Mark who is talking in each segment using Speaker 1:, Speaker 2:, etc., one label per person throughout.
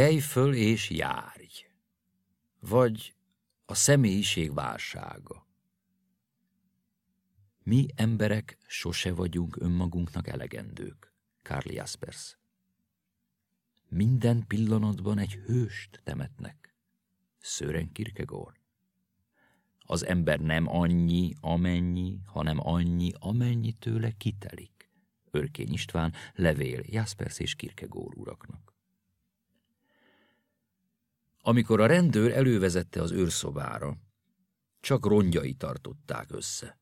Speaker 1: Kelj föl és járj. Vagy a személyiség válsága. Mi emberek sose vagyunk önmagunknak elegendők. Karl Jaspers. Minden pillanatban egy hőst temetnek. Sören Kierkegaard. Az ember nem annyi, amennyi, hanem annyi, amennyi tőle kitelik. Örkény István, levél Jaspers és Kierkegaard uraknak. Amikor a rendőr elővezette az őrszobára, csak rongyai tartották össze.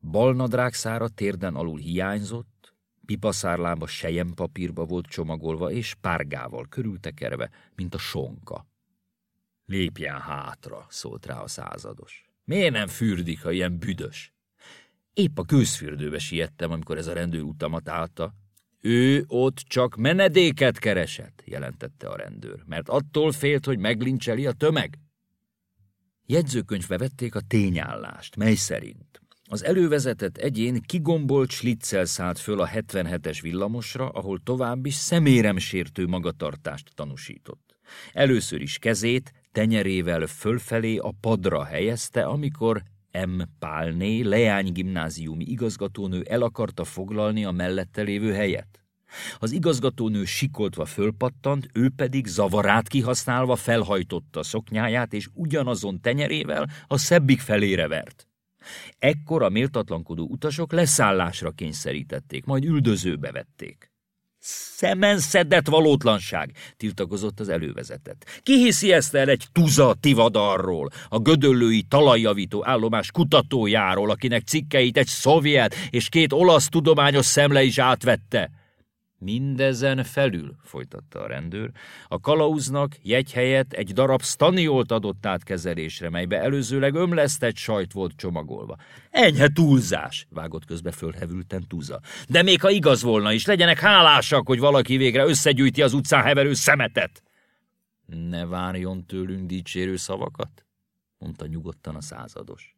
Speaker 1: Balnadrág szára térden alul hiányzott, pipaszárlába papírba volt csomagolva, és párgával körültekerve, mint a sonka. Lépjen hátra, szólt rá a százados. Miért nem fürdik, ha ilyen büdös? Épp a közfürdőbe siettem, amikor ez a rendőr utamat állta. Ő ott csak menedéket keresett, jelentette a rendőr, mert attól félt, hogy meglincseli a tömeg. Jegyzőkönyvbe vették a tényállást, mely szerint az elővezetett egyén kigombolt slitzel szállt föl a 77-es villamosra, ahol tovább is szeméremsértő magatartást tanúsított. Először is kezét tenyerével fölfelé a padra helyezte, amikor M. Pálné, Leány gimnáziumi igazgatónő el akarta foglalni a mellette lévő helyet. Az igazgatónő sikoltva fölpattant, ő pedig zavarát kihasználva felhajtotta szoknyáját, és ugyanazon tenyerével a szebbik felére vert. Ekkor a méltatlankodó utasok leszállásra kényszerítették, majd üldözőbe vették. Szemen szedett valótlanság, tiltakozott az elővezetet. Ki hiszi ezt el egy tuza tivadarról, a gödöllői talajjavító állomás kutatójáról, akinek cikkeit egy szovjet és két olasz tudományos szemle is átvette? Mindezen felül, folytatta a rendőr, a kalauznak jegy helyett egy darab staniolt adott át kezelésre, melybe előzőleg ömlesztett sajt volt csomagolva. Enyhe túlzás, vágott közbe fölhevülten Tuza. De még ha igaz volna is, legyenek hálásak, hogy valaki végre összegyűjti az utcán heverő szemetet. Ne várjon tőlünk dicsérő szavakat, mondta nyugodtan a százados.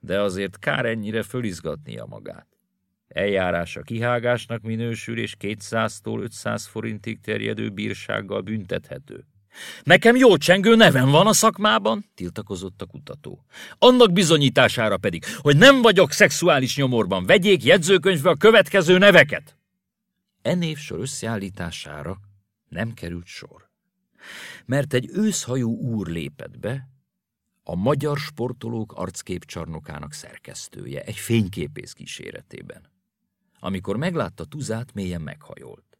Speaker 1: De azért kár ennyire fölizgatnia magát. Eljárása kihágásnak minősül, és 200-tól 500 forintig terjedő bírsággal büntethető. Nekem jó csengő nevem van a szakmában, tiltakozott a kutató. Annak bizonyítására pedig, hogy nem vagyok szexuális nyomorban, vegyék jegyzőkönyvbe a következő neveket. E névsor összeállítására nem került sor. Mert egy őszhajú úr lépett be, a magyar sportolók arcképcsarnokának szerkesztője, egy fényképész kíséretében. Amikor meglátta Tuzát, mélyen meghajolt.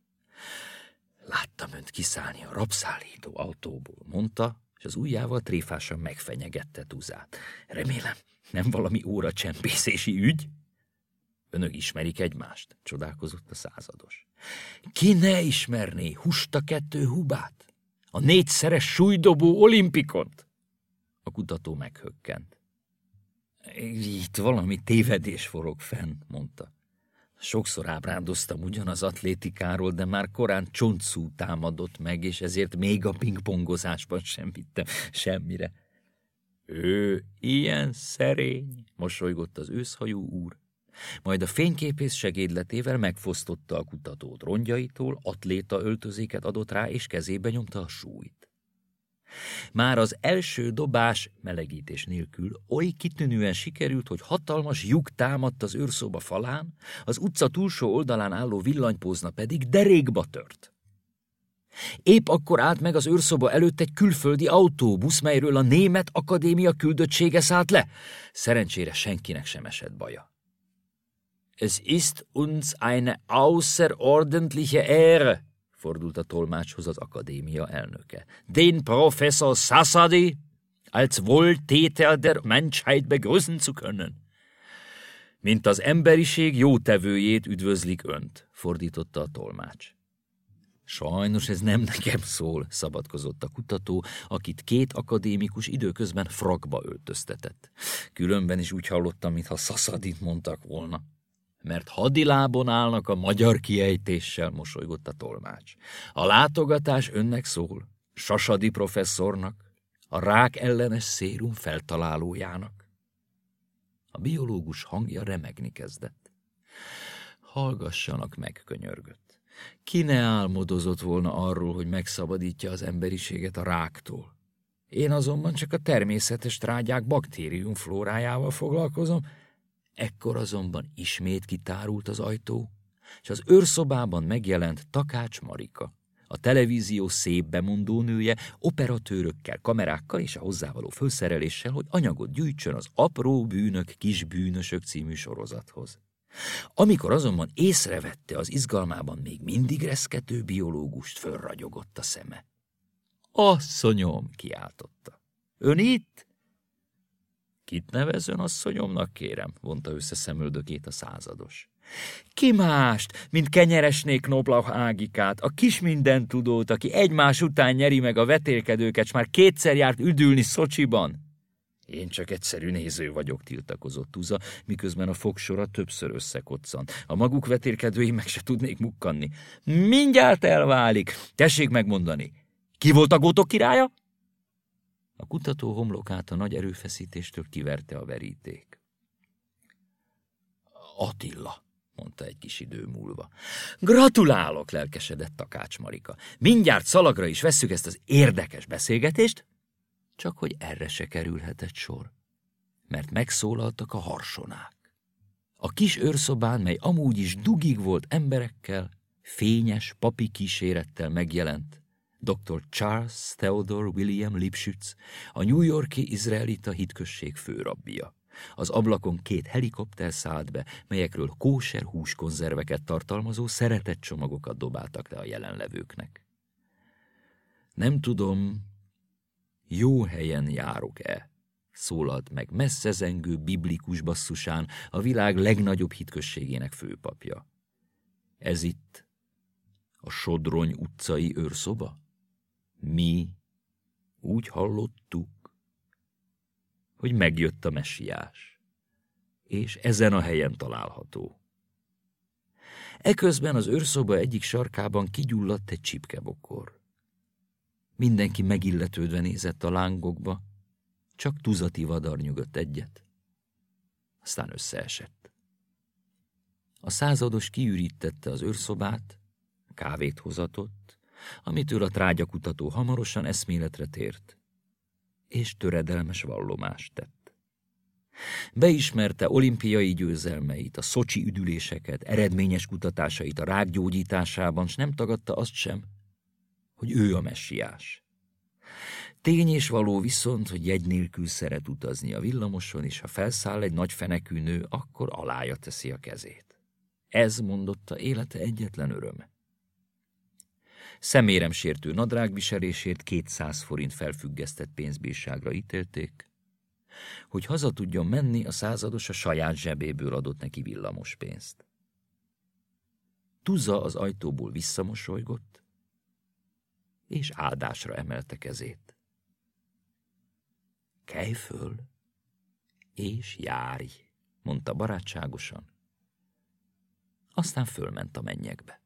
Speaker 1: Láttam önt kiszállni a rabszállító autóból, mondta, és az ujjával tréfásan megfenyegette Tuzát. Remélem, nem valami óracsempészési ügy? Önök ismerik egymást, csodálkozott a százados. Ki ne ismerné Husta kettő hubát? A négyszeres súlydobó olimpikont? A kutató meghökkent. Itt valami tévedés forog fenn, mondta. Sokszor ábrándoztam ugyanaz atlétikáról, de már korán csontszú támadott meg, és ezért még a pingpongozásban sem vittem semmire. Ő ilyen szerény, mosolygott az őszhajú úr. Majd a fényképész segédletével megfosztotta a kutatót rongyaitól, atléta öltözéket adott rá, és kezébe nyomta a súlyt. Már az első dobás melegítés nélkül oly kitűnően sikerült, hogy hatalmas lyuk támadt az őrszoba falán, az utca túlsó oldalán álló villanypózna pedig derékba tört. Épp akkor állt meg az őrszoba előtt egy külföldi autóbusz, melyről a német akadémia küldöttsége szállt le. Szerencsére senkinek sem esett baja. Es ist uns eine außerordentliche Ehre, fordult a tolmácshoz az akadémia elnöke. Den Professor Sassadi als Wohltäter der Menschheit begrüßen zu können. Mint az emberiség jótevőjét üdvözlik önt, fordította a tolmács. Sajnos ez nem nekem szól, szabadkozott a kutató, akit két akadémikus időközben frakba öltöztetett. Különben is úgy hallottam, mintha Szaszadit mondtak volna mert hadilábon állnak a magyar kiejtéssel, mosolygott a tolmács. A látogatás önnek szól, Sasadi professzornak, a rák ellenes szérum feltalálójának. A biológus hangja remegni kezdett. Hallgassanak meg, könyörgött. Ki ne álmodozott volna arról, hogy megszabadítja az emberiséget a ráktól? Én azonban csak a természetes trágyák baktérium flórájával foglalkozom, ekkor azonban ismét kitárult az ajtó, és az őrszobában megjelent Takács Marika, a televízió szép bemondó nője, operatőrökkel, kamerákkal és a hozzávaló főszereléssel, hogy anyagot gyűjtsön az Apró bűnök, kis bűnösök című sorozathoz. Amikor azonban észrevette az izgalmában még mindig reszkető biológust, fölragyogott a szeme. Asszonyom, kiáltotta. Ön itt? Kit nevezön asszonyomnak, kérem, vonta össze szemöldökét a százados. Ki mást, mint kenyeresnék Knoblauch Ágikát, a kis mindentudót, aki egymás után nyeri meg a vetélkedőket, s már kétszer járt üdülni Szocsiban? Én csak egyszerű néző vagyok, tiltakozott Tuza, miközben a fogsora többször összekoccan. A maguk vetélkedői meg se tudnék mukkanni. Mindjárt elválik. Tessék megmondani. Ki volt a gótok királya? A kutató homlokát a nagy erőfeszítéstől kiverte a veríték. Attila, mondta egy kis idő múlva. Gratulálok, lelkesedett Takács Marika. Mindjárt szalagra is vesszük ezt az érdekes beszélgetést, csak hogy erre se kerülhetett sor, mert megszólaltak a harsonák. A kis őrszobán, mely amúgy is dugig volt emberekkel, fényes papi kísérettel megjelent, dr. Charles Theodore William Lipschütz, a New Yorki izraelita hitközség főrabbia. Az ablakon két helikopter szállt be, melyekről kóser húskonzerveket tartalmazó szeretett csomagokat dobáltak le a jelenlevőknek. Nem tudom, jó helyen járok-e? szólalt meg messzezengő biblikus basszusán a világ legnagyobb hitközségének főpapja. Ez itt a Sodrony utcai őrszoba? Mi úgy hallottuk, hogy megjött a messiás, és ezen a helyen található. Eközben az őrszoba egyik sarkában kigyulladt egy csipkebokor. Mindenki megilletődve nézett a lángokba, csak tuzati vadar nyugodt egyet. Aztán összeesett. A százados kiürítette az őrszobát, kávét hozatott, amitől a trágyakutató hamarosan eszméletre tért és töredelmes vallomást tett. Beismerte olimpiai győzelmeit, a szocsi üdüléseket, eredményes kutatásait a rák gyógyításában, s nem tagadta azt sem, hogy ő a messiás. Tény és való viszont, hogy jegy nélkül szeret utazni a villamoson, és ha felszáll egy nagy fenekű nő, akkor alája teszi a kezét. Ez mondotta élete egyetlen öröme szeméremsértő nadrágviselésért 200 forint felfüggesztett pénzbírságra ítélték, hogy haza tudjon menni, a százados a saját zsebéből adott neki villamos pénzt. Tuza az ajtóból visszamosolygott, és áldásra emelte kezét. Kelj föl, és járj, mondta barátságosan. Aztán fölment a mennyekbe.